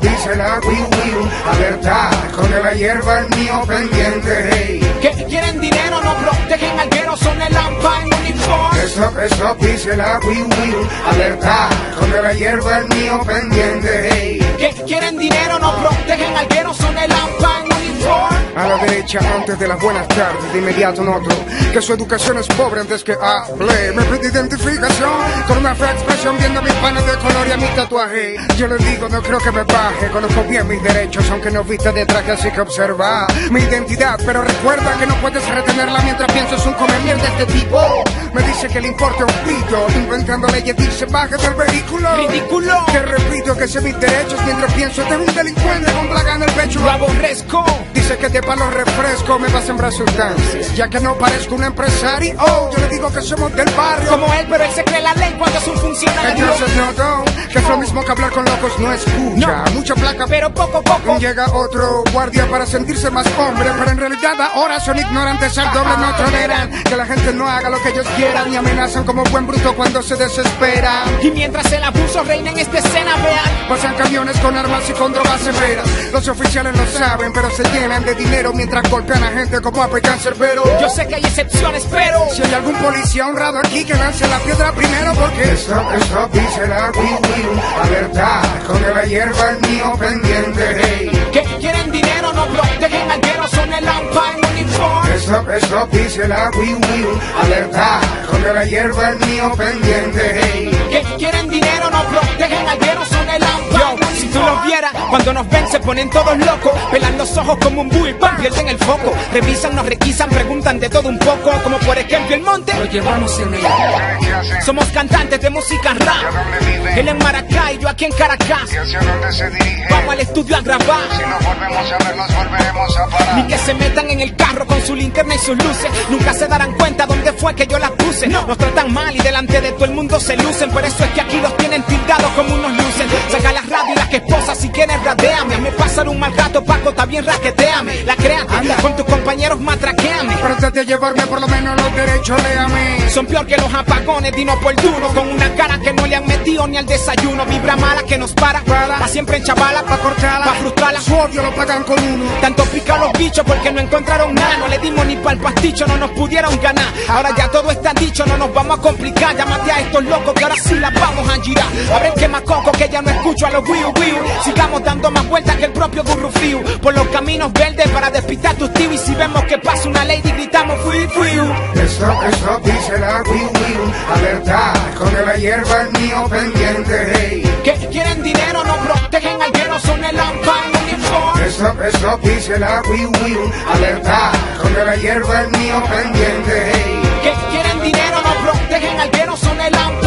dice la Wii. Alerta, con la hierba el mío pendiente, hey. Que quieren dinero, no protegen al guero, son el AMPA en uniforme. Eso, eso dice la Wii. Alerta, con la hierba el mío pendiente, hey. Que quieren dinero, no protegen al guero, son el en uniforme. A la derecha antes de las buenas tardes, de inmediato noto que su educación es pobre antes que hable. Me pide identificación con una fea expresión viendo mis panes de color y a mi tatuaje. Yo les digo, no creo que me baje. Conozco bien mis derechos, aunque no vista de traje, así que observa mi identidad. Pero recuerda que no puedes retenerla mientras piensas un comer de este tipo. Me dice que le importa un pito, inventando leyes, dice baje del vehículo. Ridículo. Que repito que sé mis derechos mientras pienso de un delincuente con plaga en el pecho. Lo aborrezco. Dice que te palo refresco me va a sembrar sustancias. Ya que no parezco un empresario, oh, yo le digo que somos del barrio. Como él, pero él se cree la ley cuando es un funcionario. Entonces noto que es lo mismo que hablar con locos, no escucha. Mucha placa, Pero poco a poco. Llega otro guardia para sentirse más hombre, pero en realidad ahora son ignorantes al doble, no toleran que la gente no haga lo que ellos quieran y amenazan como buen bruto cuando se desespera. Y mientras el abuso reina en esta escena, vean. Pasan camiones con armas y con drogas severas. Los oficiales lo saben, pero se llenan de dinero mientras golpean a gente como a Cancerbero. Yo sé que hay excepciones, pero. Si hay algún policía honrado aquí que lance la piedra primero, porque stop, stop, dice la. Alerta, con la hierba el mío pendiente, hey. Que quieren dinero, no protegen al guero, son el AMPA en uniforme. Stop, stop, dice la. Alerta, con la hierba el mío pendiente, hey. Que quieren dinero, no protegen al guero, son cuando nos ven se ponen todos locos. Pelan los ojos como un bull, pan, pierden el foco. Revisan, nos requisan, preguntan de todo un poco. Como por ejemplo el monte. Lo llevamos en el Somos cantantes de música rap. Él en Maracay, yo aquí en Caracas. Vamos al estudio a grabar. Si nos volvemos a ver, nos volveremos a parar. Ni que se metan en el carro con su linterna y sus luces. Nunca se darán cuenta dónde fue que yo las Nos tratan mal y delante de todo el mundo se lucen. Por eso es que aquí los tienen tildados como unos lucen. Saca la radio y las que esposas si quieres radeame. Me pasan un mal gato, Paco, está bien raqueteame. La créate, con tus compañeros matraqueame. Trate de llevarme por lo menos los derechos, léame. Son peor que los apagones de inoportuno Con una cara que no le han metido ni al desayuno Vibra mala que nos para, pa' siempre en chavala Pa' cortarla, pa' frustrarla Su odio lo pagan con uno. Tanto bichos porque no encontraron nada. No le dimos ni pa'l pasticho, no nos pudieron ganar. Ahora ya todo está dicho, no nos vamos a complicar. Llámate a estos locos que ahora sí la vamos a girar. Abren que más coco que ya no escucho a los wiu wiu. Sigamos dando más vueltas que el propio Gurrufiu Por los caminos verdes para despistar tus tíos. Y si vemos que pasa una lady gritamos fui fui Stop, stop, dice la Wii Wii. Alerta, con la hierba el mío pendiente, hey. Que quieren dinero, no protegen al guero, son el AMPA en uniforme. Stop, stop, dice la Wii. Alerta, con la hierba el mío pendiente, hey. Que quieren dinero, no protegen al guero, son el en